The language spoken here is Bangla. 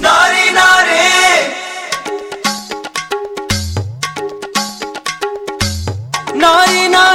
নারী নারী। নারী নারী।